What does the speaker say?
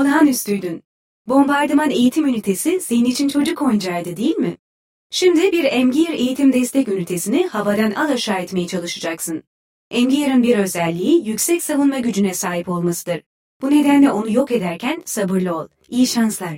Olağanüstüydün. Bombardıman eğitim ünitesi senin için çocuk oyuncağıydı değil mi? Şimdi bir Emgir eğitim destek ünitesini havadan al aşağı etmeye çalışacaksın. Emgir'in bir özelliği yüksek savunma gücüne sahip olmasıdır. Bu nedenle onu yok ederken sabırlı ol. İyi şanslar.